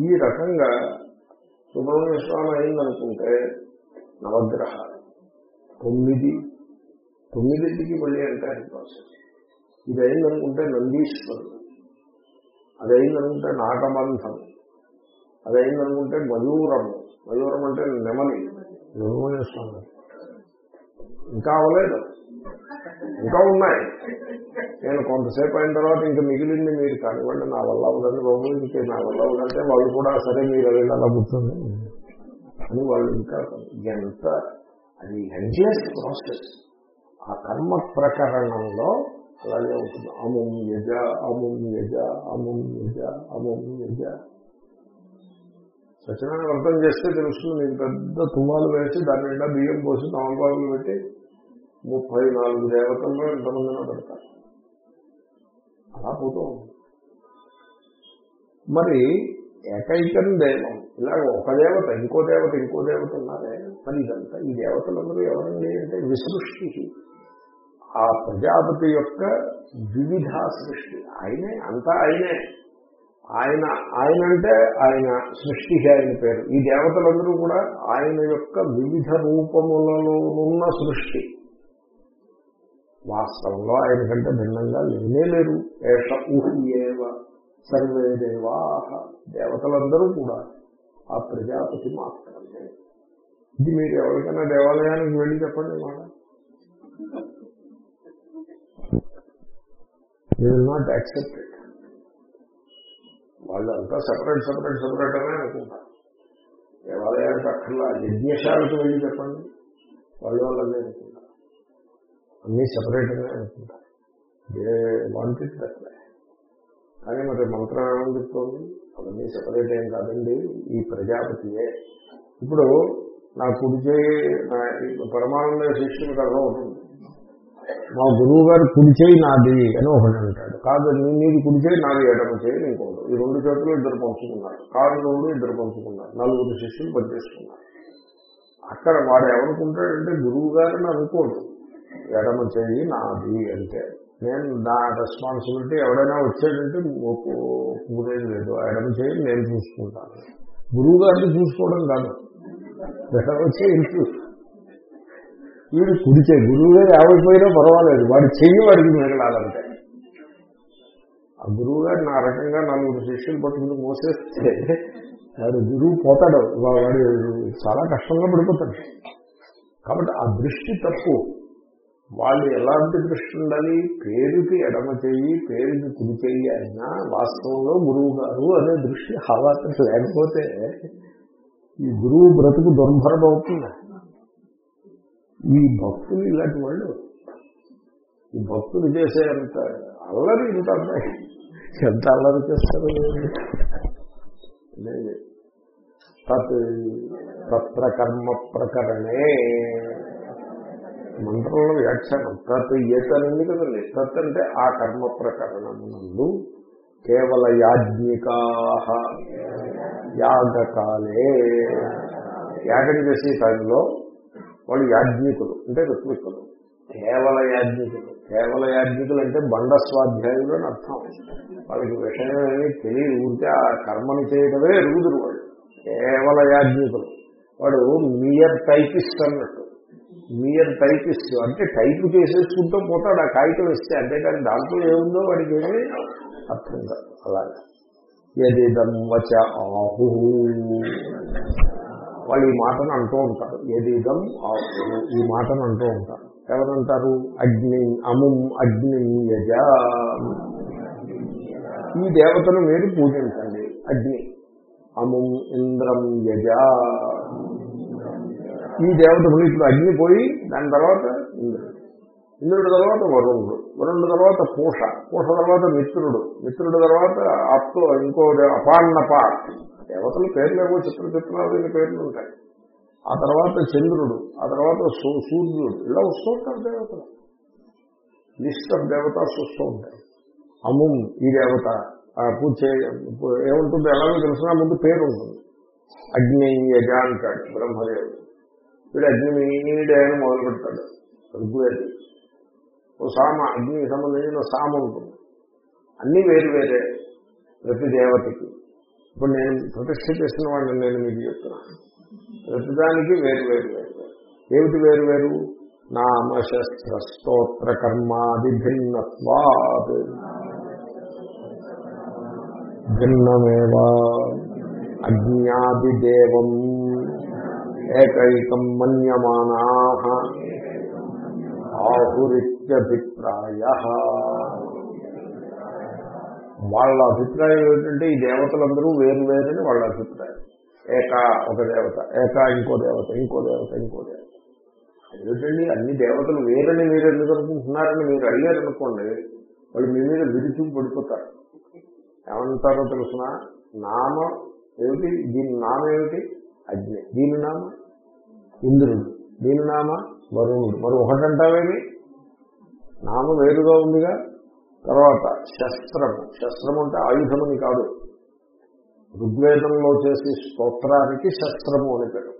ఈ రకంగా సుబ్రహ్మణ్య స్వామి అయిందనుకుంటే నవగ్రహాలు. తొమ్మిది. తొమ్మిదింటికి మళ్ళీ అంటారు ప్రాసెస్ ఇది అయిందనుకుంటే నందీశ్వరుడు. అది అయిందనుకుంటే నాగబంధం అది అయిందనుకుంటే మయూరము మయూరం అంటే నెమలి. సుబ్రహ్మణ్య స్వామి. ఇంకా అవలేదు ఇంకా ఉన్నాయి. నేను కొంతసేపు అయిన తర్వాత ఇంకా మిగిలింది మీరు కానివ్వండి నా వల్ల ఉందండి బాబు ఇంకే నా వల్ల ఉందంటే వాళ్ళు కూడా సరే మీరు అది అలా కూర్చోండి అని వాళ్ళు ఇంకా ఎంత అది ఎండ్లెస్ ప్రాసెస్ ఆ కర్మ ప్రకరణంలో అలాగే ఉంటుంది. అముం యజ అముం యజ అముం యజ అముం యజ. సత్యనారాయణ వ్రతం చేస్తే తెలుస్తుంది మీకు పెద్ద తుమ్మాలు వేసి దాని నిండా బియ్యం పోసి తమలపాకులు పెట్టి ముప్పై నాలుగు దేవతల్లో ఎంతమందినో పెడతారు. అలా పోతూ మరి ఏకైకం దేవం. ఇలాగ ఒక దేవత ఇంకో దేవత ఇంకో దేవత ఉన్నారే. మరి ఇదంతా ఈ దేవతలందరూ ఎవరండి అంటే విసృష్టి. ఆ ప్రజాపతి యొక్క వివిధ సృష్టి. ఆయనే అంతా ఆయనే. ఆయన ఆయన అంటే ఆయన సృష్టి ఆయన పేరు. ఈ దేవతలందరూ కూడా ఆయన యొక్క వివిధ రూపములలో ఉన్న సృష్టి. వాస్తవంలో ఆయన కంటే భిన్నంగా లేనే లేరు. ఏష ఊహ్యేవ సర్వే దేవా. దేవతలందరూ కూడా ఆ ప్రజాపతి మాత్రమే. ఇది మీరు ఎవరికైనా దేవాలయానికి వెళ్ళి చెప్పండి మాట. Will not accept it separate separate separate అనే అనుకుంటారు. దేవాలయానికి అక్కర్లా యజ్ఞశాలకు వెళ్ళి చెప్పండి. వాళ్ళు వాళ్ళనే అనుకుంటారు అన్నీ సపరేట్గా అనుకుంటారు ఏ వాంటెడ్ దట్లే కానీ మరి మంత్రం ఏమని చెప్తోంది? అవన్నీ సెపరేట్ ఏం కాదండి. ఈ ప్రజాపతియే. ఇప్పుడు నా కుడి చేయి నా పరమానంద శిష్యుడు కదా ఉంటుంది మా గురువు గారు కుడి చేయి నాది అని ఒకటి అంటాడు. కాదు నీ- నీది కుడి చేయి నాది ఎడమ చేయి ఇంకోడు ఈ రెండు చేతులు ఇద్దరు పంచుకున్నారు. కారు రెండు ఇద్దరు పంచుకున్నారు. నలుగురు శిష్యులు పనిచేసుకున్నారు. అక్కడ వాడు ఎవరుకుంటాడంటే గురువు గారిని అనుకోడు. ఎడమ చేయి నాది అంటే నేను నా రెస్పాన్సిబిలిటీ ఎవడైనా వచ్చాడంటే ఒప్పుకునేది లేదు. ఎడమ చేయి నేను చూసుకుంటాను. గురువు గారిని చూసుకోవడం కాదు. ఎడమ చేయి వీడు కుడి చేయి గురువు గారు ఏమైపోయినా పర్వాలేదు. వాడి చెయ్యి వాడికి మిగలాలంటే ఆ గురువు గారిని ఆ రకంగా నలుగురు శిష్యులు పట్టుకుని మోసేస్తే వాడు గురువు పోతాడు. వాడు చాలా కష్టంగా పడిపోతాడు. కాబట్టి ఆ దృష్టి తప్పు. వాళ్ళు ఎలాంటి దృష్టి ఉండాలి పేరుకి ఎడమ చెయ్యి పేరుకి కుడి చేయి అయినా వాస్తవంలో గురువు గారు అనే దృష్టి హవాత లేకపోతే ఈ గురువు బ్రతుకు దుర్భరం అవుతుంది. ఈ భక్తులు ఇలాంటి వాళ్ళు. ఈ భక్తులు చేసే అంత అల్లరి ఇంత ఎంత అల్లరి చేస్తారు? తత్ తత్ర కర్మ ప్రకరణే. మంత్రంలో వ్యాఖ్యానం. తత్ ఏతనుంది కదండి. తత్ అంటే ఆ కర్మ ప్రకరణమునందు కేవల యాజ్ఞికా యాగకాలే. యాగం చేసే టైంలో వాళ్ళు యాజ్ఞికులు అంటే ఋత్వికులు కేవల యాజ్ఞికులు. కేవల యాజ్ఞికులు అంటే బండ స్వాధ్యాయులు అని అర్థం. వాళ్ళకి విషయం ఏమీ తెలియదు. ఊరికే ఆ కర్మను చేయడమే ఎరుగుదురు వాళ్ళు. కేవల యాజ్ఞికులు. వాడు మియర్ టైపిస్ట్ అన్నట్టు. మియర్ టైపిస్ట్ అంటే టైప్ చేసేసుకుంటూ పోతాడు ఆ కాగితం ఇస్తే అంతేకాని దాంట్లో ఏముందో వాడికి ఏమీ అర్థం కాదు. అలాగే. ఎదిదం వచ ఆహు. వాళ్ళు ఈ మాటను అంటూ ఉంటారు. ఎదిదం ఆహు. ఈ మాటను అంటూ ఉంటారు. ఎవరంటారు? అగ్ని అముం అగ్ని యజ. ఈ దేవతను మీరు పూజించండి. అగ్ని. అముం ఇంద్రం యజ. ఈ దేవత మళ్ళీ ఇప్పుడు అగ్ని పోయి దాని తర్వాత ఇంద్రుడు. ఇంద్రుడి తర్వాత వరుణుడు. వరుణుడు తర్వాత పూష. పూష తర్వాత మిత్రుడు. మిత్రుడు తర్వాత అప్తో ఇంకో దే- అపాన్నప దేవతల పేర్లేవో చిత్ర చిత్రాలు పేర్లు ఉంటాయి. ఆ తర్వాత చంద్రుడు. ఆ తర్వాత సూ- సూర్యుడు. ఇలా వస్తూ ఉంటారు దేవతలు. లిస్ట్ ఆఫ్ దేవతాస్ వస్తూ ఉంటాయి. అముం ఈ దేవత. పూజ చే- ఏముంటుంది ఎలాగో తెలిసినా ముందు పేరు ఉంటుంది అగ్ని యజ అంటాడు బ్రహ్మదేవుడు. వీడు అగ్నిమీడే అని మొదలు పెడతాడు ఋగ్వేది ఓ సామ అగ్నికి సంబంధించిన సామ ఉంటుంది. అన్నీ వేరు వేరే ప్రతి దేవతకి. ఇప్పుడు నేను ప్రతిష్ట చేసిన వాడిని నేను మీకు చెప్తున్నాను. ప్రతిదానికి వేరు వేరు వేరు వేరు. ఏమిటి వేరు వేరు? నామశస్త్ర స్తోత్ర కర్మాది భిన్నత్వాత్. భిన్నమేవా? అజ్ఞాదిదేవం ఏకైకం మన్యమానా ఆహురిత్యభిప్రాయ. వాళ్ళ అభిప్రాయం ఏంటంటే ఈ దేవతలందరూ వేరు వేరని వాళ్ళ అభిప్రాయం. ఏక ఒక దేవత ఏక ఇంకో దేవత ఇంకో దేవత ఇంకో దేవత. ఏమిటండి అన్ని దేవతలు వేరని మీరు ఎందుకు అనుకుంటున్నారని మీరు అడిగారు అనుకోండి వాళ్ళు మీ మీద విరుచు పడిపోతారు. ఏమంటారో తెలుసిన? నామ ఏమిటి? దీని నామ ఏమిటి అగ్ని. దీని నామ? ఇంద్రుడు. దీని నామ వరుణుడు. మరి ఒకటంటావేమి నామం వేరుగా ఉందిగా? తర్వాత శస్త్రము. శస్త్రం అంటే ఆయుధమని కాదు. ఋగ్వేదంలో చేసే స్తోత్రానికి శస్త్రము అని పేరు.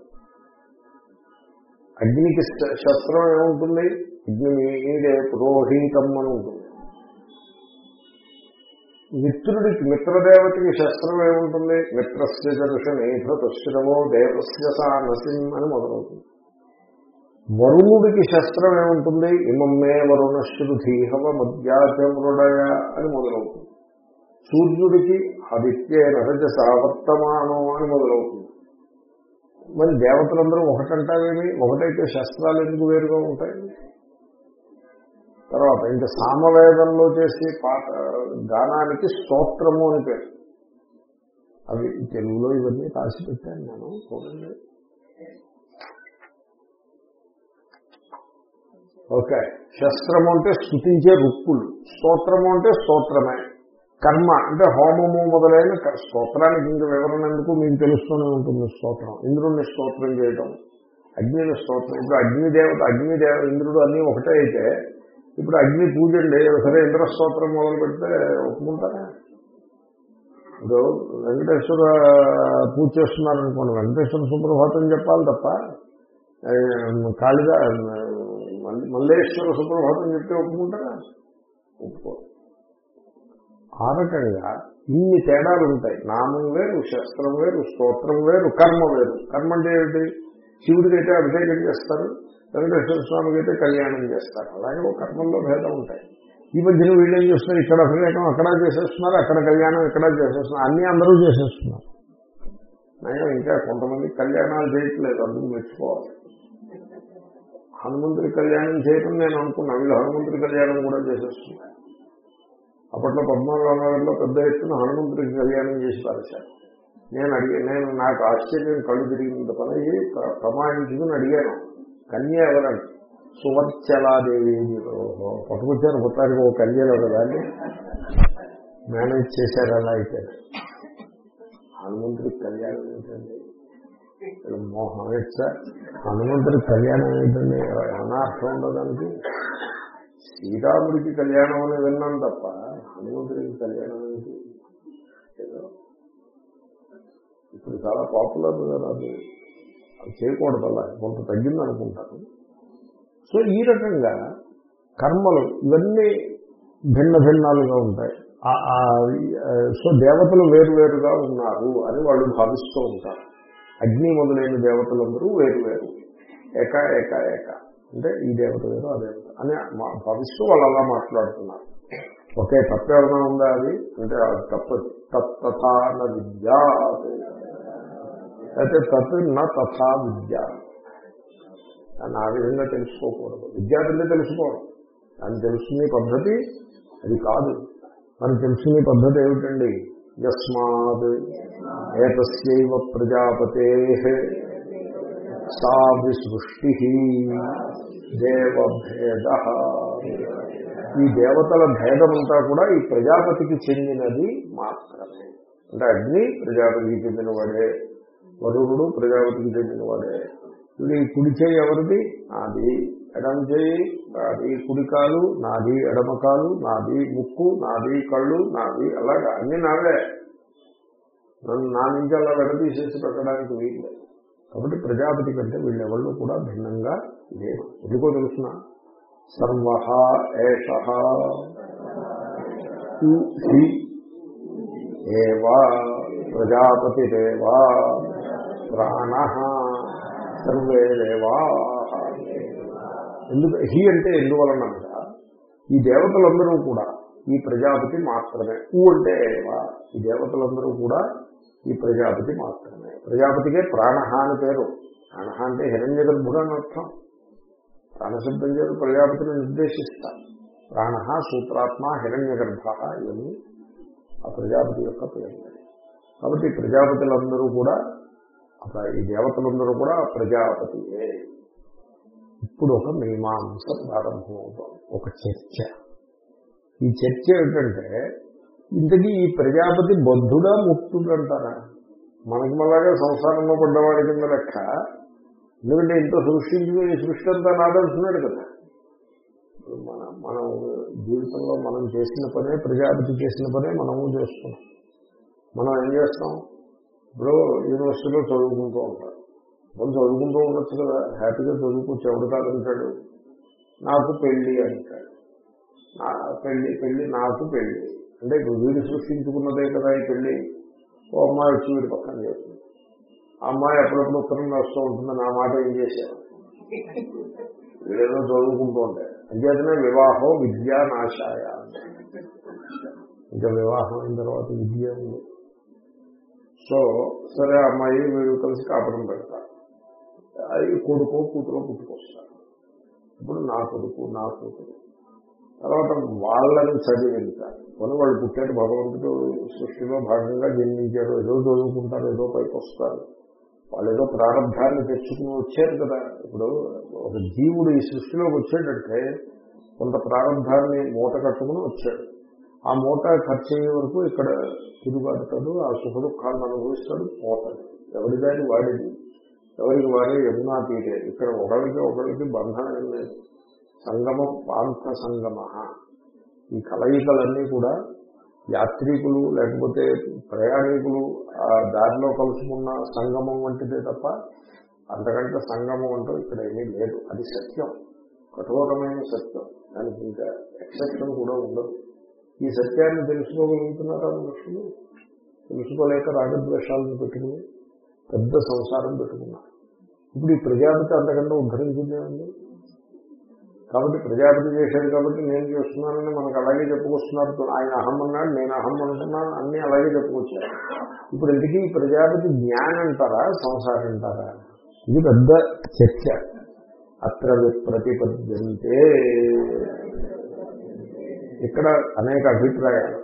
అగ్నికి శ- శస్త్రం ఏముంటుంది? అగ్ని మీదే పురోహితం అని ఉంటుంది. మిత్రుడికి మిత్రదేవతకి శస్త్రం ఏముంటుంది? మిత్రస్య దర్శనేభ తశ్రవో దేవస్య సానసిం అని మొదలవుతుంది. వరుణుడికి శస్త్రం ఏముంటుంది? ఇమమ్మే వరుణశ్రుధీహవ మధ్యాచమృడయ అని మొదలవుతుంది. సూర్యుడికి ఆదిత్యే నరజ సావర్తమానం అని మొదలవుతుంది. మరి దేవతలందరూ ఒకటంటావేమి? ఒకటైతే శస్త్రాలు ఎందుకు వేరుగా ఉంటాయి? తర్వాత ఇంకా సామవేదంలో చేసే పాట గానానికి స్తోత్రము అని పేరు. అవి తెలుగులో ఇవన్నీ రాసి పెట్టాను నేను చూడండి. ఓకే. శస్త్రము అంటే స్థుతించే రుక్కులు. స్తోత్రము అంటే స్తోత్రమే. కర్మ అంటే హోమము మొదలైన స్తోత్రానికి ఇంకా వివరణ ఎందుకు మీకు తెలుస్తూనే ఉంటుంది స్తోత్రం. ఇంద్రుడిని స్తోత్రం చేయటం అగ్నిని స్తోత్రం. ఇప్పుడు అగ్నిదేవత అగ్నిదేవ ఇంద్రుడు అన్నీ ఒకటే అయితే ఇప్పుడు అగ్ని పూజ అండి సరే ఇంద్రస్తోత్రం మొదలు పెడితే ఒప్పుకుంటారా? ఇప్పుడు వెంకటేశ్వర పూజ చేస్తున్నారనుకోండి వెంకటేశ్వర సుప్రభాతం చెప్పాలి తప్ప కాళిదా మల్లేశ్వర సుప్రభాతం చెప్తే ఒప్పుకుంటారా? ఒప్పుకో. ఆ రకంగా ఇన్ని తేడాలు ఉంటాయి. నామం వేరు శస్త్రం వేరు స్తోత్రం వేరు కర్మ వేరు. కర్మ అంటే ఏమిటి? శివుడికైతే అభిషేకం చేస్తారు. వెంకటేశ్వర స్వామికి అయితే కళ్యాణం చేస్తారు. అలాగే ఒక కర్మల్లో భేదం ఉంటాయి. ఈ మధ్యన వీళ్ళు ఏం చేస్తున్నారు? ఇక్కడ అభిషేకం అక్కడ చేసేస్తున్నారు అక్కడ కళ్యాణం ఇక్కడ చేసేస్తున్నారు అన్ని అందరూ చేసేస్తున్నారు. నయం ఇంకా కొంతమంది కళ్యాణాలు చేయట్లేదు అందుకు మెచ్చుకోవాలి. హనుమంతుడి కళ్యాణం చేయటం నేను అనుకున్నా వీళ్ళు హనుమంతుడి కళ్యాణం కూడా చేసేస్తున్నారు. అప్పట్లో పద్మనాభ పెద్ద ఎత్తున హనుమంతుడికి కళ్యాణం చేసి పారేశారు. నేను అడిగా నేను నాకు ఆశ్చర్యం కళ్ళు తిరిగినంత పని ప్రమాణించుకుని అడిగాను. కన్య ఎవరండి సువర్చలాదేవి ఓహో, పట్టుకొచ్చారు మొత్తానికి ఓ కన్యలో కదా మేనేజ్ చేశారు అలా అయితే. హనుమంతుడి కళ్యాణం ఏంటండి ఇక్కడ మోహం ఎట్లా కళ్యాణం ఏంటండి అనార్థం ఉండదానికి ఉండదు శ్రీరాముడికి కళ్యాణం అని విన్నాను తప్ప హనుమంతుడికి కళ్యాణం ఏంటి ఇప్పుడు చాలా పాపులర్ కదా అది. అది చేయకూడదు అలా కొంత తగ్గింది అనుకుంటారు సో ఈ రకంగా కర్మలు ఇవన్నీ భిన్న భిన్నాలుగా ఉంటాయి. ఆ- ఆ, సో దేవతలు వేరువేరుగా ఉన్నారు అని వాళ్ళు భావిస్తూ ఉంటారు. అగ్ని మొదలైన దేవతలందరూ వేరు వేరు ఏక ఏక ఏక. అంటే ఈ దేవత వేరు ఆ దేవత అని మా- భావిస్తూ వాళ్ళు అలా మాట్లాడుతున్నారు. ఒకే తప్పేమైనా ఉందా అది? అంటే అది తప్పదు తత్తాన విద్యా. అయితే తత్ నా తథా విద్య దాన్ని ఆ విధంగా తెలుసుకోకూడదు. విద్యార్థులే తెలుసుకోవడం. దాన్ని తెలుసుకునే పద్ధతి అది కాదు. మనం తెలుసుకునే పద్ధతి ఏమిటండి? యస్మాత్ ఏతస్యవ ప్రజాపతే సా విసృష్టి దేవభేద. ఈ దేవతల భేదమంతా కూడా ఈ ప్రజాపతికి చెందినది మాత్రమే. అంటే అగ్ని ప్రజాపతికి చెందినవాడే. వరుణుడు ప్రజాపతికి చెందినవాడే ఇది కుడి చేయి ఎవరిది? నాది. ఎడమ చేయి? నాది. కుడికాలు నాది. ఎడమకాలు నాది. ముక్కు? నాది. కళ్ళు? నాది. అలాగా. అన్ని నావే. నన్ను నా నుంచి అలా విడదీసేసి పెట్టడానికి వీళ్ళు కాబట్టి ప్రజాపతి కంటే వీళ్ళెవళ్ళు కూడా భిన్నంగా లేరు. ఎందుకో తెలుసిన? సర్వ ఏష. ప్రజాపతి దేవా ప్రాణ సర్వే దేవా ఎందుకు హీ అంటే ఎందువలన ఈ దేవతలందరూ కూడా ఈ ప్రజాపతి మాత్రమే. ఊ అంటే ఏవా ఈ దేవతలందరూ కూడా ఈ ప్రజాపతి మాత్రమే. ప్రజాపతికే ప్రాణ అని పేరు. ప్రాణ అంటే హిరణ్య గర్భుడని అర్థం. ప్రాణశబ్దం చేత ప్రజాపతిని నిర్దేశిస్తారు. ప్రాణ సూత్రాత్మ హిరణ్య గర్భ ఇవన్నీ ఆ ప్రజాపతి యొక్క పేరు. కాబట్టి ప్రజాపతులందరూ కూడా అక్కడ ఈ దేవతలందరూ కూడా ప్రజాపతియే. ఇప్పుడు ఒక మీమాంస ప్రారంభమవుతుంది ఒక చర్చ. ఈ చర్చ ఏమిటంటే ఇంతకీ ఈ ప్రజాపతి బద్ధుడా ముక్తుడంటారా మనకి మళ్ళాగా సంసారంలో పడ్డవాడి కింద లెక్క. ఎందుకంటే ఇంత సృష్టించుకుని సృష్టి అంతా నాదంటున్నాడు కదా. మన మనం జీవితంలో మనం చేసిన పనే ప్రజాపతి చేసిన పనే మనము చేస్తున్నాం. మనం ఏం చేస్తాం ఇప్పుడు యూనివర్సిటీలో చదువుకుంటూ ఉంటారు. కొంచెం చదువుకుంటూ ఉండొచ్చు కదా. హ్యాపీగా చదువుకోవచ్చు ఎవడు కాదంటాడు. నాకు పెళ్ళి అంటాడు. నా పెళ్ళి పెళ్ళి నాకు పెళ్ళి అంటే ఇప్పుడు వీడు సృష్టించుకున్నదే కదా ఈ పెళ్ళి ఓ అమ్మాయి వచ్చి వీడి పక్కన చేస్తుంది. ఆ అమ్మాయి అప్పుడప్పుడు ఉత్తరం రాస్తూ ఉంటుంది నా మాట ఏం చేశాను వీడేదో చదువుకుంటూ ఉంటాయి అంచేతనే వివాహం విద్యా నాశాయ ఇంకా వివాహం అయిన తర్వాత విద్య ఉంది. సో సరే అమ్మాయి మీరు కలిసి కాపురం పెడతారు. అది కొడుకు కూతురు పుట్టుకొస్తారు ఇప్పుడు నా కొడుకు నా కూతురు. తర్వాత వాళ్ళని చదివించాలి. కొన్ని వాళ్ళు పుట్టాడు భగవంతుడు సృష్టిలో భాగంగా జన్మించారు ఏదో చదువుకుంటారు ఏదో పైకి వస్తారు. వాళ్ళు ఏదో ప్రారంభాన్ని తెచ్చుకుని వచ్చారు కదా. ఇప్పుడు ఒక జీవుడు ఈ సృష్టిలోకి వచ్చాడంటే కొంత ప్రారంభాన్ని మూట కట్టుకుని వచ్చాడు. ఆ మూట ఖర్చు అయ్యే వరకు ఇక్కడ తిరుగుతాడు ఆ సుఖ దుఃఖాలను అనుభవిస్తాడు పోతాడు. ఎవరి దాని వాడిది? ఎవరికి వాడే యమునా తీరే? ఇక్కడ ఒకరికి ఒకరికి బంధనం లేదు. సంగమం పాంత సంగమ. ఈ కలయికలన్నీ కూడా యాత్రికులు లేకపోతే ప్రయాణికులు ఆ దారిలో కలుసుకున్న సంగమం వంటిదే తప్ప అంతకంటే సంగమం అంటూ ఇక్కడ ఏమీ లేదు. అది సత్యం. కఠోరమైన సత్యం. దానికి ఇంకా ఎక్సెప్షన్ కూడా ఉండదు. ఈ సత్యాన్ని తెలుసుకోగలుగుతున్నారా మనుషులు? తెలుసుకోలేక రాగద్వేషాలను పెట్టుకుని పెద్ద సంసారం పెట్టుకున్నారు. ఇప్పుడు ఈ ప్రజాపతి అంతకంటే ఉద్ధరించిందే ఉంది కాబట్టి ప్రజాపతి చేశాడు కాబట్టి నేను చేస్తున్నానని మనకు అలాగే చెప్పుకొస్తున్నారు ఆయన అహం అన్నాడు నేను అహం అంటున్నాను అన్ని అలాగే చెప్పుకొచ్చారు. ఇప్పుడు ఇంటికి ప్రజాపతి జ్ఞానం అంటారా సంసారం అంటారా? ఇది పెద్ద చర్చ. అత్ర ప్రతిపద్యంతే ఇక్కడ అనేక అభిప్రాయాలు.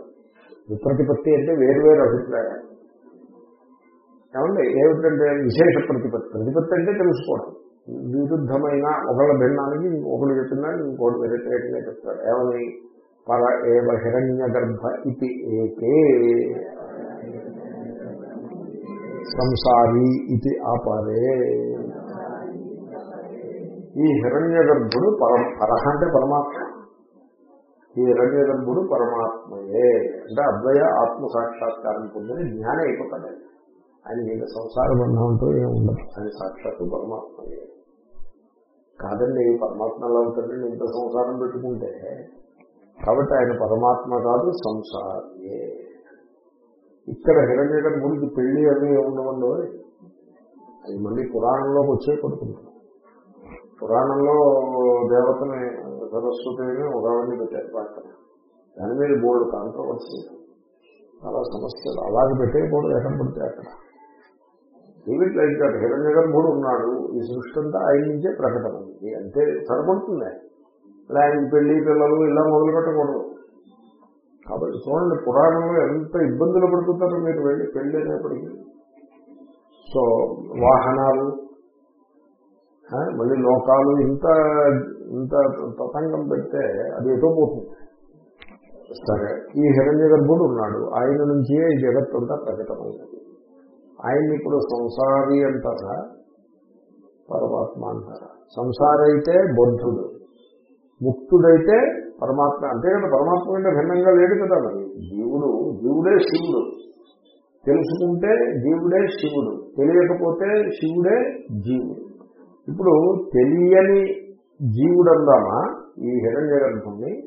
విప్రతిపత్తి అంటే వేరువేరు అభిప్రాయాలు. ఏమండి? ఏమిటంటే విశేష ప్రతిపత్తి. ప్రతిపత్తి అంటే తెలుసుకోవడం. విరుద్ధమైన ఒకళ్ళ భిన్నానికి ఒకళ్ళు చెప్పినా ఇంకోటి వ్యతిరేకంగా చెప్తారు ఏమని? పర ఏవ హిరణ్య గర్భ ఇది ఏకే సంసారి ఇది అపరే ఈ హిరణ్య గర్భుడు పర పరహ అంటే పరమాత్మ. ఈ హిరణ్య పరమాత్మయే అంటే అద్వయ ఆత్మ సాక్షాత్కారం పొందిన జ్ఞానం అయిపోతాడు. ఆయన మీద సంసార బంధం అంటూ ఏమి ఉండదు. ఆయన సాక్షాత్తు పరమాత్మయే. కాదండి పరమాత్మ ఎలా అవుతాడండి ఇంత సంసారం పెట్టుకుంటే. కాబట్టి ఆయన పరమాత్మ కాదు సంసారే ఇక్కడ హిరణ్య పెళ్ళి అవి ఉండవండి? అది మళ్ళీ పురాణంలోకి వచ్చే పడుతుంది పురాణంలో దేవతని సరస్వతిని ఒకవన్నీ పెట్టారు పక్కన దాని మీద బోర్డు కాంట్రవర్సీ చాలా సమస్యలు. అలాగే పెట్టేయకూడదు ఎక్కడ పడితే అక్కడ. ఈవిట్ లైక్ దట్ హిరణ్య గర్భుడు ఉన్నాడు. ఈ సృష్టి అంతా ఆయన నుంచే ప్రకటన ఉంది అంతే సరిపడుతుంది. అలా ఆయన పెళ్ళి పిల్లలు ఇలా మొదలు పెట్టకూడదు. కాబట్టి చూడండి పురాణంలో ఎంత ఇబ్బందులు పడుతుంటారో మీరు వెళ్ళి పెళ్ళి అనేప్పటికీ సో వాహనాలు మళ్ళీ లోకాలు ఇంత ఇంత తతంగం పెడితే అది ఎటో పోతుంది. సరే ఈ హిరణ్య గర్భుడు ఉన్నాడు. ఆయన నుంచే ఈ జగత్తంతా ప్రకటమైనది ఆయన్ని ఇప్పుడు సంసారి అంటారా? పరమాత్మ అంటారా? సంసారి అయితే బుద్ధుడు. ముక్తుడైతే పరమాత్మ. అంతే కదా పరమాత్మ కంటే భిన్నంగా లేడు కదా మరి. జీవుడు జీవుడే శివుడు. తెలుసుకుంటే జీవుడే శివుడు. తెలియకపోతే శివుడే జీవుడు. ఇప్పుడు తెలియని జీవుడందామా? ఈ హిరణ్య గర్భంని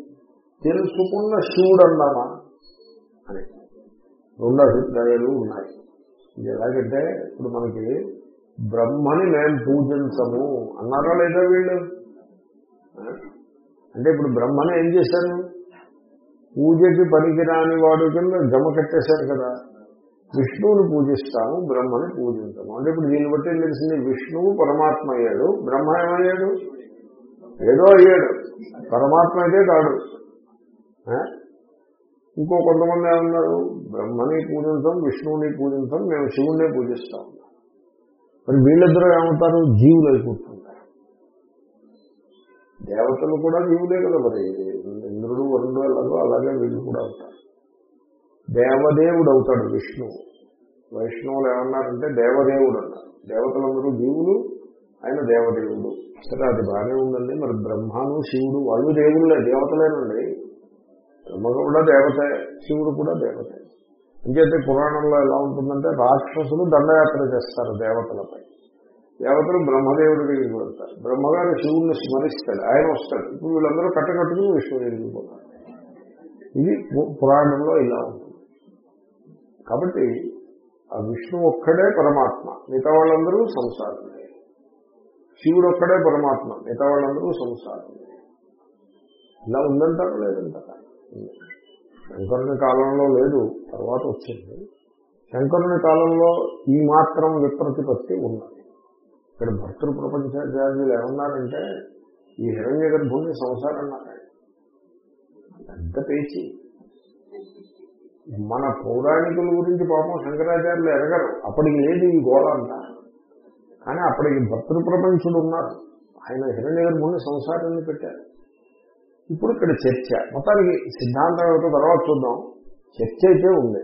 తెలుసుకున్న శివుడందామా? అని. రెండు అభిప్రాయాలు ఉన్నాయి. ఇది ఎలాగంటే ఇప్పుడు మనకి బ్రహ్మని మేము పూజించము అన్నారా లేదా వీళ్ళు? అంటే ఇప్పుడు బ్రహ్మని ఏం చేశారు? పూజకి పనికిరాని వాడు కింద జమ కట్టేశారు కదా. విష్ణువుని పూజిస్తాము బ్రహ్మని పూజించము. అంటే ఇప్పుడు దీన్ని బట్టి తెలిసింది? విష్ణువు పరమాత్మ అయ్యాడు బ్రహ్మ ఏమయ్యాడు? ఏదో అయ్యాడు. పరమాత్మ అయితే కాడు. ఇంకో కొంతమంది ఏమన్నారు? బ్రహ్మని పూజించం విష్ణువుని పూజించం మేము శివుణ్ణి పూజిస్తాం. మరి వీళ్ళిద్దరూ ఏమంటారు? జీవులు అయిపోతుంటారు. దేవతలు కూడా జీవులే కదా మరి. ఇంద్రుడు వరుణుడు ఎలాగో అలాగే వీళ్ళు కూడా అవుతారు దేవదేవుడు అవుతాడు విష్ణువు వైష్ణవులు ఏమన్నారంటే దేవదేవుడు అన్నారు దేవతలందరూ జీవులు ఆయన దేవదేవుడు. సరే అది బాగానే ఉందండి. మరి బ్రహ్మను శివుడు వాళ్ళు దేవుళ్ళే దేవతలేనండి. బ్రహ్మ కూడా దేవతే శివుడు కూడా దేవతే. ఇంకైతే పురాణంలో ఎలా ఉంటుందంటే రాక్షసులు దండయాత్ర చేస్తారు దేవతలపై. దేవతలు బ్రహ్మదేవుడి దగ్గరికి వెళ్తారు. బ్రహ్మగారు శివుణ్ణి స్మరిస్తాడు ఆయన వస్తాడు. ఇప్పుడు వీళ్ళందరూ కట్టకట్టుకుని విష్ణు దగ్గరికి పోతారు. ఇది పురాణంలో ఇలా ఉంటుంది కాబట్టి ఆ విష్ణు ఒక్కడే పరమాత్మ మిగతా వాళ్ళందరూ సంసారులే. శివుడు ఒక్కడే పరమాత్మ మిగతా వాళ్ళందరూ సంసారులే. ఇలా ఉందంటారు లేదంటారా? శంకరుని కాలంలో లేదు తర్వాత వచ్చింది. శంకరుని కాలంలో ఈ మాత్రం విప్రతిపత్తి ఉన్నది. ఇక్కడ భక్తులు ప్రపంచాచార్యులు ఏమన్నారంటే ఈ హిరణ్య గర్భుణ్ణి సంసారం అన్నారు పెద్ద పేచి. మన పౌరాణికుల గురించి పాపం శంకరాచార్యులు ఎరగరు. అప్పటికి లేదు ఈ గోళ అంతా? కానీ అప్పటికి భక్తుల ప్రపంచుడు ఉన్నారు ఆయన హిరణ్య ముందు సంసారాన్ని పెట్టారు. ఇప్పుడు ఇక్కడ చర్చ. మొత్తానికి సిద్ధాంతం ఏమిటో తర్వాత చూద్దాం. చర్చ అయితే ఉంది.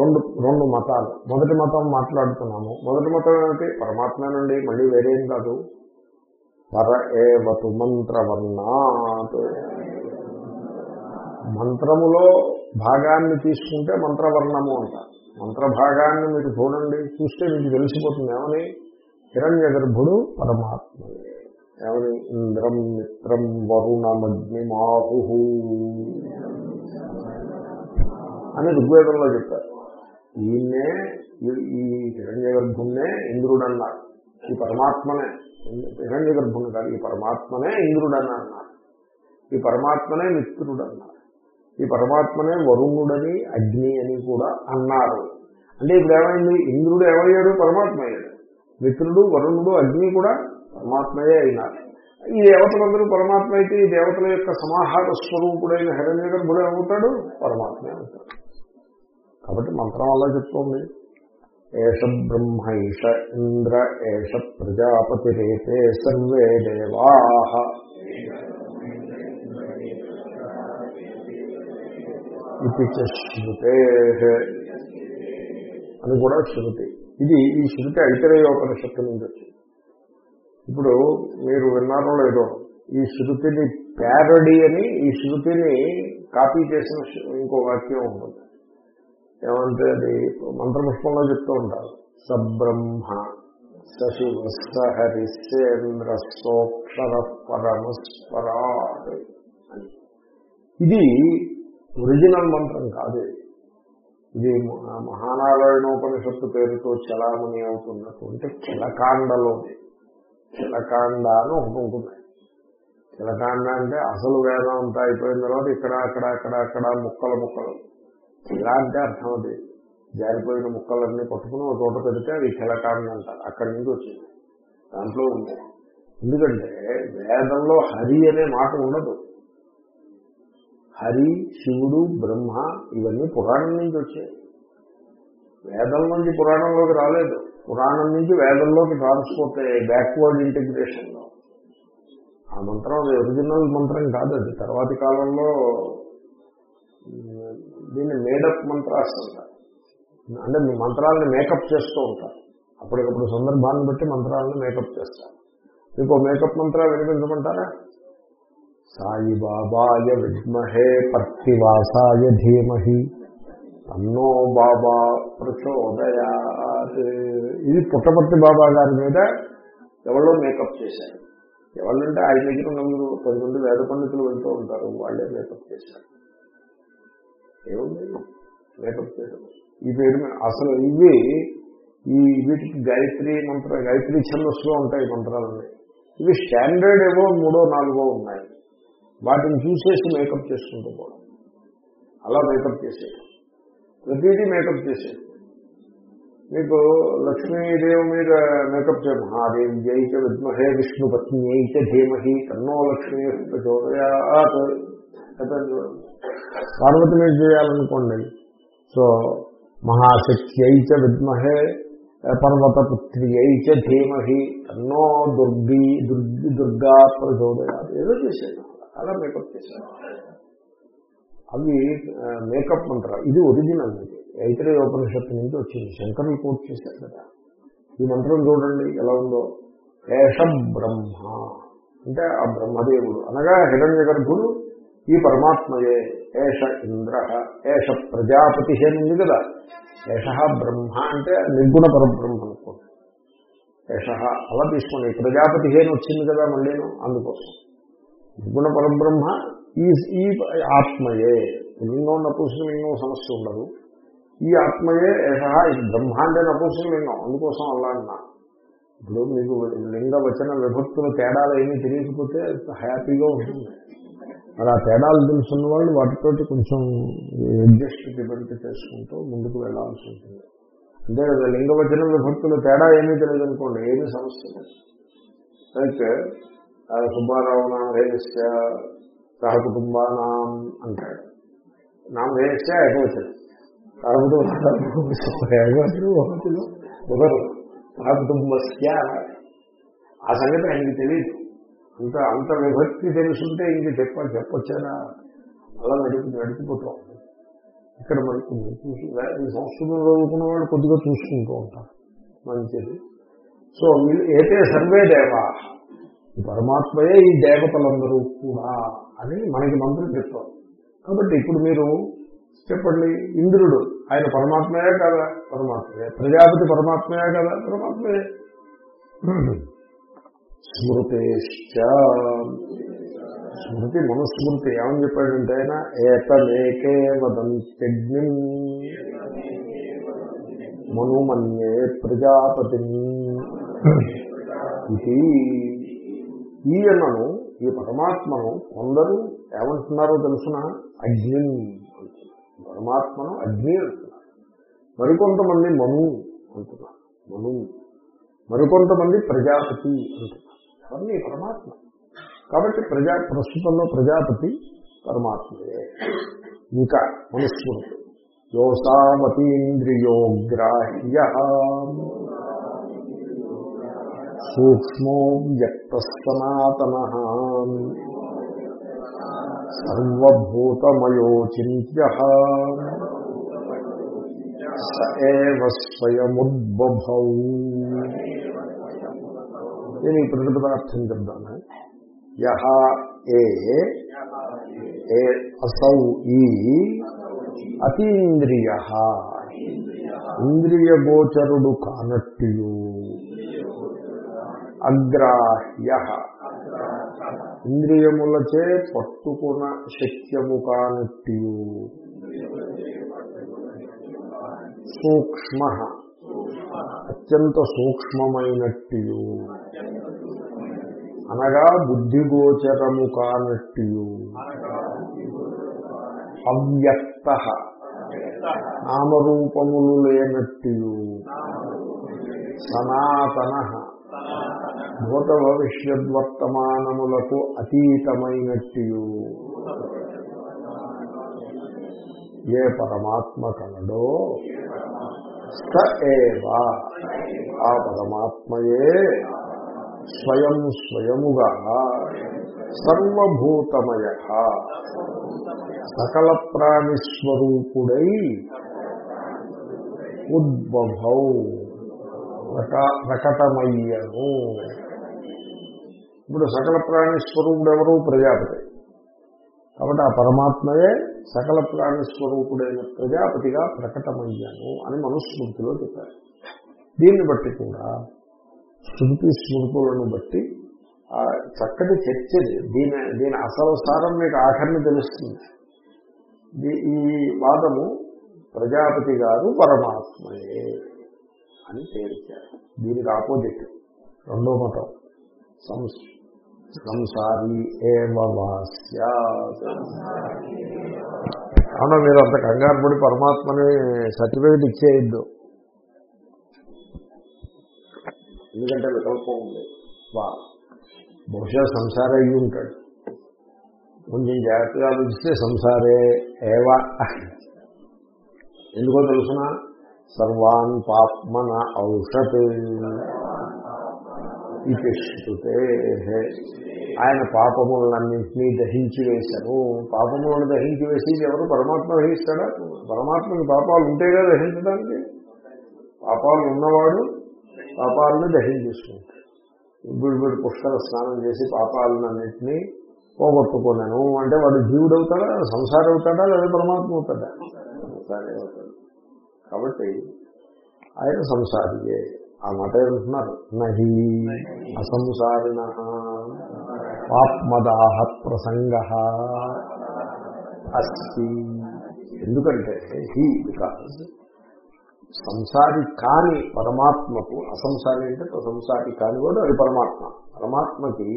రెండు రెండు మతాలు. మొదటి మతం మాట్లాడుతున్నాము. మొదటి మతం ఏమిటి? పరమాత్మేనండి మళ్ళీ వేరేం కాదు. పర ఏవతు మంత్రవర్ణాత్. మంత్రములో భాగాన్ని తీసుకుంటే మంత్రవర్ణము అంటారు. మంత్రభాగాన్ని మీరు చూడండి చూస్తే మీకు తెలిసిపోతుంది ఏమని? హిరణ్య గర్భుడు పరమాత్మయే. ఏమని? ఇంద్రం మిత్రం వరుణమగ్నిమాహు అని ఋగ్వేదంలో చెప్పారు. ఈయన్నే ఈ- హిరణ్య గర్భుణ్ణే ఇంద్రుడు అన్నారు ఈ పరమాత్మనే హిరణ్య గర్భుని కాదు ఈ పరమాత్మనే ఇంద్రుడని అన్నారు. ఈ పరమాత్మనే మిత్రుడు అన్నారు ఈ పరమాత్మనే వరుణుడని అగ్ని అని కూడా అన్నారు. అంటే ఇప్పుడు ఏమైంది? ఇంద్రుడు ఏమయ్యాడు? పరమాత్మ అయ్యాడు. మిత్రుడు వరుణుడు అగ్ని కూడా పరమాత్మయే అయినారు. ఈ దేవతలందరూ పరమాత్మ అయితే ఈ దేవతల యొక్క సమాహార స్వరూపుడైన హిరణ్య గర్భుడు ఏమవుతాడు? పరమాత్మే అవుతాడు. కాబట్టి మంత్రం అలా చెప్తోంది. ఏష బ్రహ్మ ఈష ఇంద్ర ఏష ప్రజాపతిరేతే సర్వే దేవా. ఇది చ శృతే. అని కూడా శృతి. ఇది ఈ శృతి ఐతరేయోపనిషత్తు నుంచి వచ్చింది. ఇప్పుడు మీరు విన్నారో లేదో ఈ శృతిని ప్యారడీ అని ఈ శృతిని కాపీ చేసిన ఇంకో వాక్యం ఉంటుంది. ఏమంటే అది మంత్రపుష్పంలో చెప్తూ ఉంటారు. సబ్రహ్మ సశివ సహరిసేంద్ర సోక్షర పరమస్పరా అని. ఇది ఒరిజినల్ మంత్రం కాదు ఇది. మహానారాయణోపనిషత్తు పేరుతో చలామణి అవుతున్నటువంటి కిలకాండలోది. చిలకాండ అని ఒకటి ఉంటుంది. కిలకాండ అంటే అసలు వేదం అంతా అయిపోయిన తర్వాత ఇక్కడ అక్కడ అక్కడ అక్కడ ముక్కలు ముక్కలు. ఇలా అంటే అర్థం అది. జారిపోయిన ముక్కలన్నీ పట్టుకుని ఒక చోట పెడితే అది చిలకాండ అంటారు. అక్కడి నుంచి వచ్చింది. దాంట్లో ఉంది. ఎందుకంటే వేదంలో హరి అనే మాట ఉండదు. హరి శివుడు బ్రహ్మ ఇవన్నీ పురాణం నుంచి వచ్చాయి. వేదం నుంచి పురాణంలోకి రాలేదు. పురాణం నుంచి వేదంలోకి ట్రాన్స్పోర్ట్ అయ్యాయి బ్యాక్వర్డ్ ఇంటిగ్రేషన్లో ఆ మంత్రం అది ఒరిజినల్ మంత్రం కాదు అది. తర్వాతి కాలంలో దీన్ని మేడప్ మంత్రాస్ అంటారు. అంటే మీ మంత్రాలను మేకప్ చేస్తూ ఉంటారు. అప్పటికప్పుడు సందర్భాన్ని బట్టి మంత్రాలను మేకప్ చేస్తారు. మీకు మేకప్ మంత్రాలు వినిపించమంటారా? సాయిబాబాయ విద్మహే పర్తివాసాయ ధీమహి. అన్నో బాబా ప్రచోదయా ఇది పుట్టపర్తి బాబా గారి మీద ఎవరో మేకప్ చేశారు. ఎవరంటే ఆయన దగ్గర నలుగురు పది మంది వేద పండితులు వెళ్తూ ఉంటారు వాళ్ళే మేకప్ చేశారు. ఏముంది? మేకప్ చేయడం. ఈ పేరు అసలు ఇవి ఈ వీటికి గాయత్రి మంత్ర గాయత్రి ఛందస్సులో ఉంటాయి మంత్రాలన్నీ. ఇవి స్టాండర్డ్ ఏవో మూడో నాలుగో ఉన్నాయి. వాటిని చూసేసి మేకప్ చేసుకుంటూ పోవడం. అలా మేకప్ చేసేయడం. ప్రతిదీ మేకప్ చేసేది మీకు లక్ష్మీదేవి మీద మేకప్ చేయ మహాదేవి జైత విద్మహే విష్ణు పత్ని అయిచ ధీమహి తన్నో లక్ష్మీ ప్రచోదయాత్ పార్వతి మీద చేయాలనుకోండి. సో మహాశక్తి అయిచ విద్మహే పర్వతపుత్రి అయిచ ధీమహి తన్నో దుర్గి దుర్గి దుర్గా ప్రచోదయాత్. ఏదో చేసేది అలా మేకప్ చేశారు. అవి మేకప్ మంత్ర ఇది ఒరిజినల్ ఇది. ఐతరేయ ఉపనిషత్తు నుంచి వచ్చింది. శంకరులు కోట్ చేశారు కదా. ఈ మంత్రం చూడండి ఎలా ఉందో. ఏషం బ్రహ్మ. అంటే ఆ బ్రహ్మదేవుడు. అనగా హిరణ్య గర్భుడు ఈ పరమాత్మయే. ఏష ఇంద్ర ఏష ప్రజాపతి అని ఉంది కదా. ఏష బ్రహ్మ అంటే నిర్గుణ పరబ్రహ్మ అనుకోండి. ఏష అలా తీసుకోండి. ప్రజాపతి హేను వచ్చింది కదా మళ్ళీను అందుకోసం. నిర్గుణ పరబ్రహ్మ ఈ ఈ ఆత్మయే. లింగం నపుంసలింగం సమస్య ఉండదు. ఈ ఆత్మయే ఏష బ్రహ్మాండే నపుంసలింగం అందుకోసం అలా అన్నా. ఇప్పుడు మీకు లింగ వచన విభక్తులు తేడాలు ఏమీ తెలియకపోతే హ్యాపీగా ఉంటుంది. మరి ఆ తేడాలు తెలుసున్న వాళ్ళు వాటితోటి కొంచెం అడ్జస్ట్ డిపెండ్ చేసుకుంటూ ముందుకు వెళ్ళాల్సి ఉంటుంది. అంతే లింగ వచన విభక్తుల తేడా ఏమీ తెలియదు అనుకోండి ఏమీ సమస్య లేదు. అయితే సుబ్బారావు నామధేయస్య సహ కుటుంబానాం అంటాడు. నామధేయస్య ఏకవచనం సహకుటుంబాలు ఒకరు సహ కుటుంబస్య ఆ సంగతి ఆయనకి తెలియదు అంత అంత విభక్తి తెలుసుంటే ఇంక చెప్ప చెప్పొచ్చారా అలా నడిపి నడిచిపోతాం ఇక్కడ మరి కొంచెం చూసి సంస్కృతం చదువుకున్న వాళ్ళు కొద్దిగా చూసుకుంటూ ఉంటారు. మంచిది. సో వీళ్ళు ఏతే సర్వే దేవా పరమాత్మయే ఈ దేవతలందరూ కూడా అని మనకి మంత్రం చెప్తారు. కాబట్టి ఇప్పుడు మీరు చెప్పండి ఇంద్రుడు ఆయన పరమాత్మయే కదా పరమాత్మయే. ప్రజాపతి పరమాత్మయే కదా పరమాత్మయే. స్మృతేశ్చ. స్మృతి మనుస్మృతి. ఏమని చెప్పాడంటే ఆయన? ఏతమేకే వదంత్యగ్ని మనుమన్యే ప్రజాపతి. ఇది ఈయనను ఈ పరమాత్మను కొందరు ఏమంటున్నారో తెలుసిన? అగ్ని పరమాత్మను అగ్ని అంటున్నారు. మరికొంతమంది మను అంటున్నారు. మను. మరికొంతమంది ప్రజాపతి అంటున్నారు. అవన్నీ పరమాత్మ. కాబట్టి ప్రజా ప్రస్తుతంలో ప్రజాపతి పరమాత్మయే ఇంకా మనుస్మృతి. యోసామతీంద్రియోగ్రాహ్య. సూక్ష్మో వ్యక్త సనాతన సర్వభూతమయోచింత్య స నేను ఈ ప్రతిపదార్థం చెప్తాను. యహ ఏ ఏ అసౌ ఈ అతీంద్రియ. ఇంద్రియ గోచరుడు కానట్టు అగ్రాహ్య. ఇంద్రియములచే పట్టుకున్న శక్యము కానట్టు. సూక్ష్మ. అత్యంత సూక్ష్మమైనట్టు. అనగా బుద్ధిగోచరము కానట్టు. అవ్యక్త. నామరూపములు లేనట్టు. సనాతన. భూత భవిష్యద్వర్తమానములకు అతీతమైనట్టు ఏ పరమాత్మ కలడో స ఏవా. ఆ పరమాత్మయే స్వయం స్వయముగా సర్వభూతమయ. సకల ప్రాణిస్వరూపుడై ఉద్భవ. ప్రకటమయ్యను. ఇప్పుడు సకల ప్రాణిస్వరూపుడు ఎవరు ప్రజాపతి. కాబట్టి ఆ పరమాత్మయే సకల ప్రాణి స్వరూపుడైన ప్రజాపతిగా ప్రకటమయ్యాను అని మనుస్మృతిలో చెప్పారు. దీన్ని బట్టి కూడా శృతి స్మృతులను బట్టి చక్కటి చర్చ దీని దీని అసలు సారం మీకు ఆఖరిని తెలుస్తుంది. ఈ వాదము ప్రజాపతి గారు పరమాత్మయే. అని తేల్చారు దీనికి ఆపోజిట్ రెండో మతం. సంస్ సంసారి అవునా మీరు అంత కంగారు పడి పరమాత్మని సర్టిఫికేట్ ఇచ్చేయద్దు. ఎందుకంటే వికల్పం ఉంది. వా. బహుశా సంసార అయ్యి ఉంటాడు. కొంచెం జాగ్రత్తగా ఆలోచిస్తే సంసారే ఏవా. ఎందుకో తెలుసిన? సర్వాన్ పాప్మన ఔషత్ ఇది శృతే. ఆయన పాపములన్నింటినీ దహించి వేశారు. పాపములను దహించి వేసి ఎవరు? పరమాత్మ దహిస్తాడా? పరమాత్మకి పాపాలు ఉంటేగా దహించడానికి? పాపాలు ఉన్నవాడు పాపాలను దహించేసుకుంటాడు. ఇప్పుడు వీడు పుష్కర స్నానం చేసి పాపాలన్నింటినీ పోగొట్టుకున్నాను. అంటే వాడు జీవుడు అవుతాడా సంసారం అవుతాడా లేదా పరమాత్మ అవుతాడా? సంసారే అవుతాడు. కాబట్టి ఆయన సంసారియే ఆ మాట ఏమంటున్నారు? నహి అసంసారిణ ఆత్మదాహ ప్రసంగ అస్తి. ఎందుకంటే హీ బికాజ్ సంసారి కాని పరమాత్మకు అసంసారి అంటే సంసారి కాని కూడా అది పరమాత్మ. పరమాత్మకి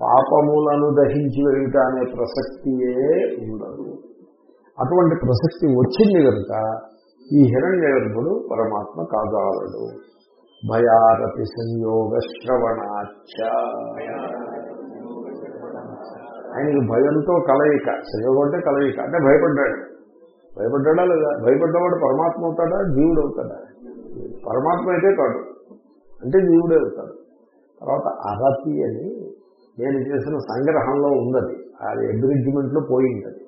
పాపములను దహించి వేయుట అనే ప్రసక్తియే ఉండదు. అటువంటి ప్రసక్తి వచ్చింది కనుక ఈ హిరణ్య గర్భుడు పరమాత్మ కాదాలడు భయారతి సంయోగ శ్రవణాచ ఆయనకి భయంతో కలయిక. సంయోగం అంటే కలయిక. అంటే భయపడ్డాడు. భయపడ్డా లేదా? భయపడ్డవాడు పరమాత్మ అవుతాడా? జీవుడు అవుతాడా? పరమాత్మ అయితే కాదు. అంటే జీవుడే అవుతాడు. తర్వాత అరతి అని నేను చేసిన సంగ్రహంలో ఉన్నది. అది అగ్రిజ్మెంట్లో పోయింది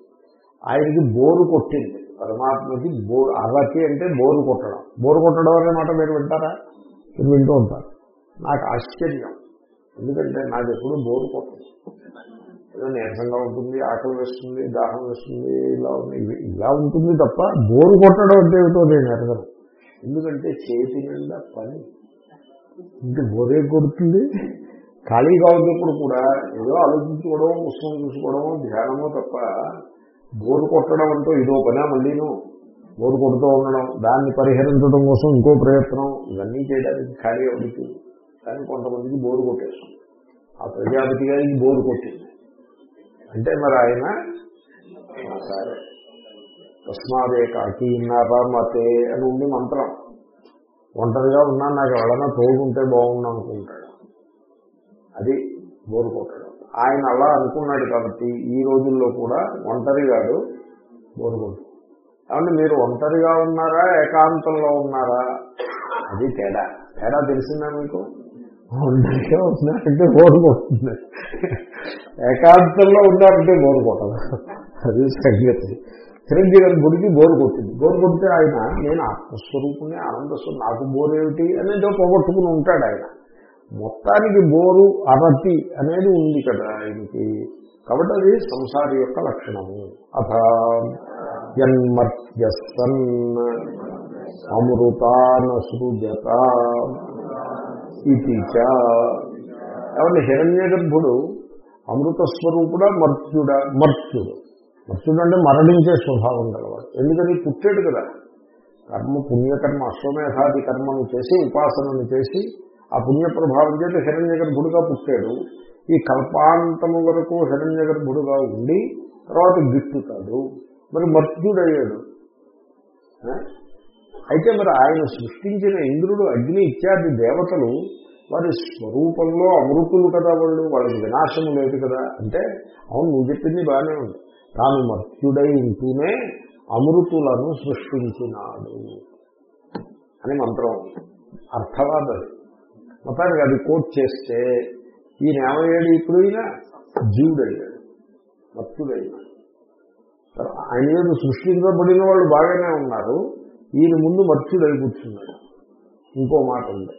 ఆయనకి బోరు కొట్టింది. పరమాత్మకి బోరు అరతి అంటే బోరు కొట్టడం. బోరు కొట్టడం అనే మాట మీరు వింటారా? మీరు వింటూ ఉంటారు. నాకు ఆశ్చర్యం. ఎందుకంటే నాకు ఎప్పుడు బోరు కొట్టదు. ఏదో నీరసంగా ఉంటుంది ఆకలి వేస్తుంది దాహం వేస్తుంది ఇలా ఉంది. ఇలా ఉంటుంది తప్ప బోరు కొట్టడం అంటే ఏమిటో నేను ఎరగను ఎందుకంటే చేతి నిండా పని. ఇంకా బోరే కొడుతుంది. ఖాళీగా ఉన్నప్పుడు కూడా ఏదో ఆలోచించుకోవడం పుస్తకం చూసుకోవడం ధ్యానమో తప్ప బోరు కొట్టడం అంటూ ఇదో పనా మళ్ళీను? బోరు కొడుతూ ఉండడం దాన్ని పరిహరించడం కోసం ఇంకో ప్రయత్నం ఇవన్నీ చేయడానికి ఖాళీ అవుతుంది కానీ కొంతమందికి బోరు కొట్టేస్తుంది ఆ ప్రజాపతి గారికి బోరు కొట్టింది. అంటే మరి ఆయన? సరే తస్మాదే కాకి మతే అని ఉండి మంత్రం. ఒంటరిగా ఉన్నా నాకు ఎవడన్నా తోడుంటే బాగుండు అనుకుంటాడు. అది బోరు కొట్టడం. ఆయన అలా అనుకున్నాడు కాబట్టి ఈ రోజుల్లో కూడా ఒంటరిగాడు బోరుగుడు కాబట్టి మీరు ఒంటరిగా ఉన్నారా ఏకాంతంలో ఉన్నారా? అది తేడా. తేడా తెలిసిందా మీకు? ఒంటరిగా ఉన్నారంటే బోరు ఏకాంతంలో ఉన్నారంటే బోరు అది సంగతి. చిరంజీవి గుడికి బోరు కొట్టింది బోరు కొడితే ఆయన నేను ఆత్మస్వరూపుని ఆనందస్వరూపు నాకు బోరేమిటి? అనేది పోగొట్టుకుని ఉంటాడు ఆయన. మొత్తానికి బోరు అరతి అనేది ఉంది కదా ఆయనకి. కాబట్టి అది సంసారి యొక్క లక్షణము. అథ యన్మర్త్యసన్ అమృతాన సృజత ఇది చ. ఏమంటే హిరణ్య గర్భుడు అమృత స్వరూపుడా మర్త్యుడా? మర్త్యుడు. మర్త్యుడు అంటే మరణించే స్వభావం గలవాడు. ఎందుకని? పుట్టాడు కదా. కర్మ పుణ్యకర్మ అశ్వమేధాది కర్మను చేసి ఉపాసనను చేసి ఆ పుణ్య ప్రభావం చేత హిరణ్య గర్భుడుగా పుట్టాడు. ఈ కల్పాంతము వరకు హిరణ్య గర్భుడుగా ఉండి తర్వాత గిట్టుతాడు మరి మర్త్యుడయ్యాడు. అయితే మరి ఆయన సృష్టించిన ఇంద్రుడు అగ్ని ఇత్యాది దేవతలు వారి స్వరూపంలో అమృతులు కదా వాళ్ళు వాళ్ళకి వినాశము లేదు కదా. అంటే అవును నువ్వు చెప్పింది బాగానే ఉంది. తాను మర్త్యుడై ఉంటూనే అమృతులను సృష్టించినాడు అని మంత్రం అర్థవాదది. అది మొత్తానికి అది కోట్ చేస్తే ఈయన ఏమయ్యాడు ఇప్పుడు ఈయన? జీవుడయ్యాడు. మర్త్యుడయ్యాడు ఆయన ఏదో సృష్టించబడిన వాళ్ళు బాగానే ఉన్నారు. ఈయన ముందు మర్చుడై కూర్చున్నాడు. ఇంకో మాట ఉంది.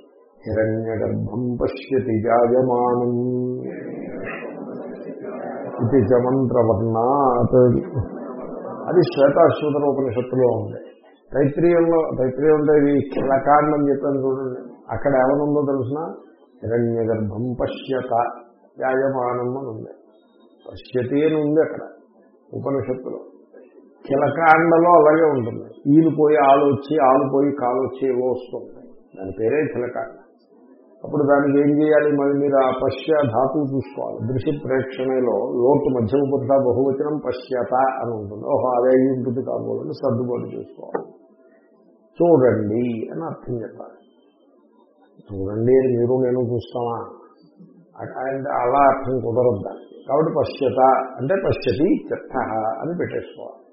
హిరణ్య గర్భం పశ్యతి జాయమానం. ఇది చమంత్రవర్ణాత్ అది శ్వేతాశ్వతర ఉపనిషత్తులో ఉంది. తైత్రీయంలో తైత్రీయం అంటే ఇది కిలకాండం చెప్పాను చూడండి. అక్కడ ఏమనుందో తెలిసిన? హిరణ్య గర్భం పశ్యత యాయమానం అని ఉంది. పశ్యతి అని ఉంది అక్కడ ఉపనిషత్తులో. చిలకాండలో అలాగే ఉంటుంది. ఈలు పోయి ఆలు వచ్చి ఆలు పోయి కాలు వచ్చి ఏవో వస్తుంటాయి దాని పేరే చిలకాండ అప్పుడు దానికి ఏం చేయాలి? మరి మీరు ఆ పశ్య ధాతువు చూసుకోవాలి. దృశ్య ప్రేక్షణలో లోటు మధ్యమపురుష బహువచనం పశ్యత అని ఉంటుంది. ఓహో అదే ఉంటుంది కాబోలని సర్దుబాటు చేసుకోవాలి. చూడండి అని అర్థం చెప్పాలి. చూడండి అని మీరు నేను చూస్తామా? అంటే అలా అర్థం కుదరద్దా కాబట్టి పశ్యత అంటే పశ్యతి చెత్త అని పెట్టేసుకోవాలి.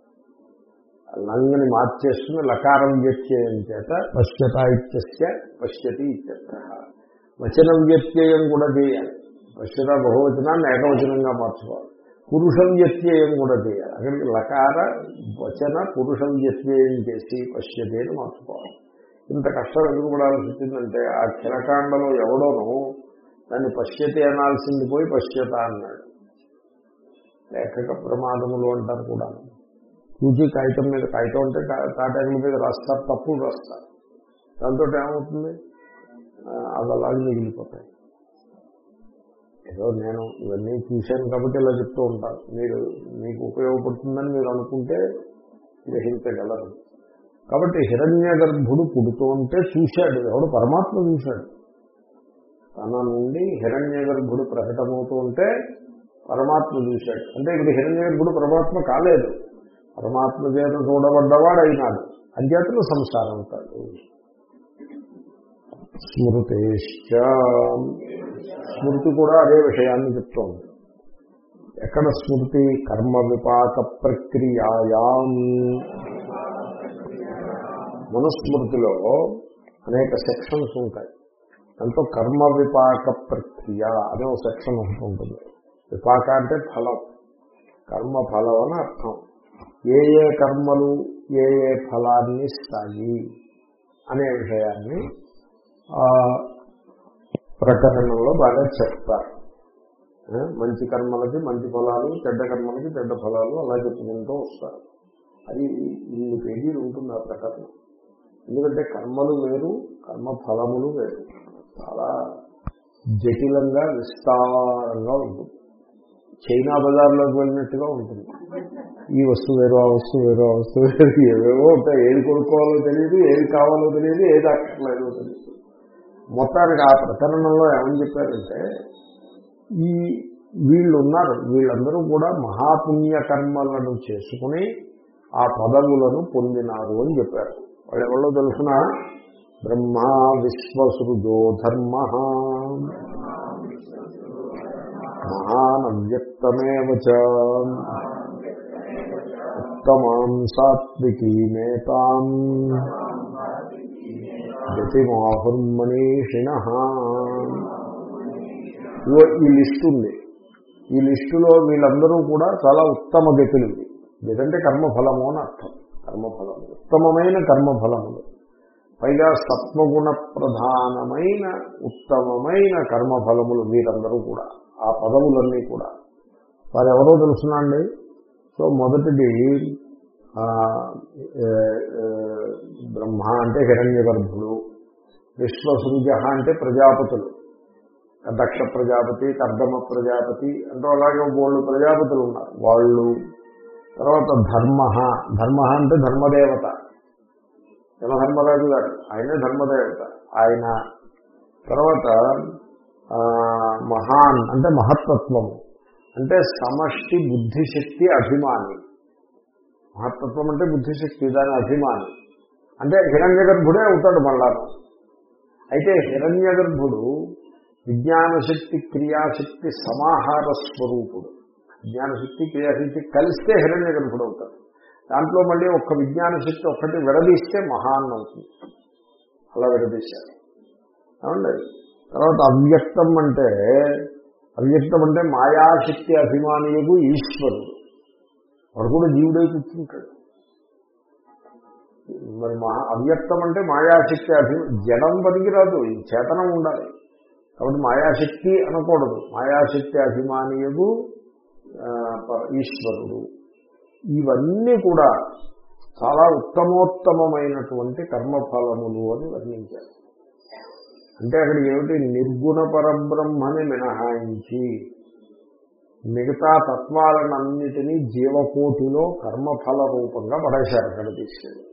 లంగని మార్చేస్తున్న లకారం వ్యత్యయం చేత పశ్యత ఇత్యస్య పశ్యతి ఇత్యర్థ. వచనం వ్యత్యయం కూడా చేయాలి. పశ్యత బహువచనాన్ని ఏకవచనంగా మార్చుకోవాలి. పురుషం వ్యత్యయం కూడా చేయాలి. అక్కడికి లకార వచన పురుషం వ్యత్యయం చేసి పశ్యతి అని మార్చుకోవాలి. ఇంత కష్టం ఎందుకు పడాల్సి వచ్చిందంటే ఆ క్షరకాండలో ఎవడోనూ దాన్ని పశ్యతి అనాల్సింది పోయి పశ్యత అన్నాడు. లేఖక ప్రమాదములు అంటారు కూడా. చూచి కాగితం మీద కాగితం అంటే తాటాకుల మీద రాస్తారు తప్పులు రాస్తారు. దాంతో ఏమవుతుంది? అది అలాగే మిగిలిపోతాయి. ఏదో నేను ఇవన్నీ చూశాను కాబట్టి ఇలా చెప్తూ ఉంటాను. మీరు మీకు ఉపయోగపడుతుందని మీరు అనుకుంటే గ్రహించగలరు. కాబట్టి హిరణ్య గర్భుడు పుడుతూ ఉంటే చూశాడు. ఎవడు? పరమాత్మ చూశాడు. తన నుండి హిరణ్య గర్భుడు ప్రకటమవుతూ ఉంటే పరమాత్మ చూశాడు. అంటే ఇప్పుడు హిరణ్య గర్భుడు పరమాత్మ కాలేదు. పరమాత్మ చేత చూడబడ్డవాడు అయినాడు అధ్యాత్మ సంసారం అవుతాడు స్మృతేశ్చ. స్మృతి కూడా అదే విషయాన్ని చెప్తోంది. ఎక్కడ స్మృతి? కర్మ విపాక ప్రక్రియాయాం. మనుస్మృతిలో అనేక సెక్షన్స్ ఉంటాయి. దాంతో కర్మ విపాక ప్రక్రియ అనే ఒక సెక్షన్ ఉంటుంది. విపాక అంటే ఫలం. కర్మ ఫలం అని అర్థం. ఏ ఏ కర్మలు ఏ ఏ ఫలాన్ని ఇస్తాయి అనే విషయాన్ని ప్రకరణంలో బాగా చెప్తారు. మంచి కర్మలకి మంచి ఫలాలు చెడ్డ కర్మలకి చెడ్డ ఫలాలు అలా చెప్పుకుంటూ వస్తారు. అది ఇన్ని పేజీలు ఉంటుంది ఆ ప్రకరణం? ఎందుకంటే కర్మలు వేరు కర్మ ఫలములు వేరు. చాలా జటిలంగా విస్తారంగా ఉంటుంది. చైనా బజార్లోకి వెళ్ళినట్టుగా ఉంటుంది. ఈ వస్తువు వేరు ఆ వస్తువు వేరు ఆ వస్తువు వేరు ఏవేవో ఉంటాయి. ఏది కొనుక్కోవాలో తెలియదు ఏది కావాలో తెలియదు ఏది అక్కర్లేదో తెలియదు. మొత్తానికి ఆ ప్రకరణంలో ఏమని చెప్పారంటే ఈ వీళ్ళు ఉన్నారు వీళ్ళందరూ కూడా మహాపుణ్య కర్మలను చేసుకుని ఆ పదవులను పొందినారు అని చెప్పారు. వాళ్ళు ఎవరో తెలుసిన? బ్రహ్మ విశ్వసృజో ధర్మ. మహానవ్యక్తమేవ ఉత్తమాం సాత్వికీమేతాం గతిమాహుర్మనీషిణ ఈ లిస్టు ఉంది. ఈ లిస్టులో వీళ్ళందరూ కూడా చాలా ఉత్తమ గతులు గతంటే కర్మఫలము అని అర్థం. కర్మఫలములు ఉత్తమమైన కర్మఫలములు పైగా సత్వగుణ ప్రధానమైన ఉత్తమమైన కర్మఫలములు వీరందరూ కూడా ఆ పదములన్నీ కూడా. వారెవరో తెలుసునండి? సో మొదటిది బ్రహ్మ అంటే హిరణ్య గర్భుడు విశ్వసృజ అంటే ప్రజాపతులు దక్ష ప్రజాపతి కర్దమ ప్రజాపతి అంటూ అలాగే బోళ్ళు ప్రజాపతులు ఉన్నారు. వాళ్ళు తర్వాత ధర్మ. ధర్మ అంటే ధర్మదేవత. యమధర్మరాజు గారు? ఆయనే ధర్మదేవత. ఆయన తర్వాత మహాన్ అంటే మహత్తత్వము అంటే సమష్టి బుద్ధిశక్తి అభిమాని. మహత్తత్వం అంటే బుద్ధిశక్తి దాని అభిమాని. అంటే హిరణ్య గర్భుడే అవుతాడు మళ్ళా. అయితే హిరణ్య గర్భుడు విజ్ఞానశక్తి క్రియాశక్తి సమాహార స్వరూపుడు. విజ్ఞానశక్తి క్రియాశక్తి కలిస్తే హిరణ్య గర్భుడు అవుతాడు దాంట్లో మళ్ళీ ఒక్క విజ్ఞానశక్తి ఒక్కటి విడదీస్తే మహాన్ అవుతుంది. అలా విడదీశారు. ఏమండి? తర్వాత అవ్యక్తం అంటే అవ్యక్తం అంటే మాయాశక్తి అభిమానియుడు ఈశ్వరుడు. వాడు కూడా జీవుడై కూర్చుంటాడు. మరి మహా అవ్యక్తం అంటే మాయాశక్తి అభి జడం పనికిరాదు చేతనం ఉండాలి. కాబట్టి మాయాశక్తి అనకూడదు. మాయాశక్తి అభిమానియగు ఈశ్వరుడు. ఇవన్నీ కూడా చాలా ఉత్తమోత్తమైనటువంటి కర్మఫలములు అని వర్ణించారు. అంటే అక్కడ ఏమిటి? నిర్గుణ పరబ్రహ్మని మినహాయించి మిగతా తత్వాలన్నిటినీ జీవకోటిలో కర్మఫల రూపంగా పడేశారు అక్కడ తీసుకెళ్ళి.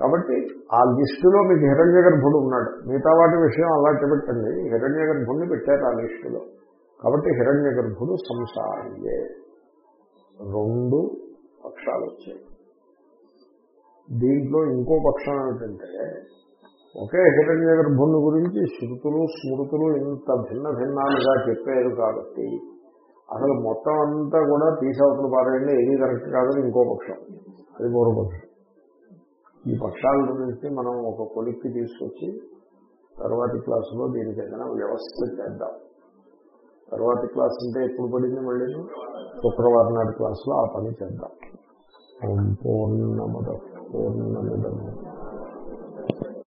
కాబట్టి ఆ లిస్టులో మీకు హిరణ్య గర్భుడు ఉన్నాడు. మిగతా వాటి విషయం అలా చెప్పండి హిరణ్య గర్భుడిని పెట్టారు ఆ లిస్టులో. కాబట్టి హిరణ్య గర్భుడు సంసారియే రెండు పక్షాలు వచ్చాయి దీంట్లో ఇంకో పక్షం ఏమిటంటే ఒకే హిరణ్య గర్భుని గురించి శృతులు స్మృతులు ఇంత భిన్న భిన్నాలుగా చెప్పారు కాబట్టి అసలు మొత్తం అంతా కూడా తీసవతలు పారేయండి ఏది కరెక్ట్ కాదని ఇంకో పక్షం. అది పూర్వపక్షం. ఈ పక్షాల గురించి మనం ఒక కొలిక్కి తీసుకొచ్చి తర్వాతి క్లాసులో దీనికి ఏదైనా వ్యవస్థ చేద్దాం. తర్వాతి క్లాస్ అంటే ఎప్పుడు పడింది మళ్ళీ? శుక్రవారం నాటి క్లాస్లో ఆ పని చేద్దాం. ఓం పూర్ణమద.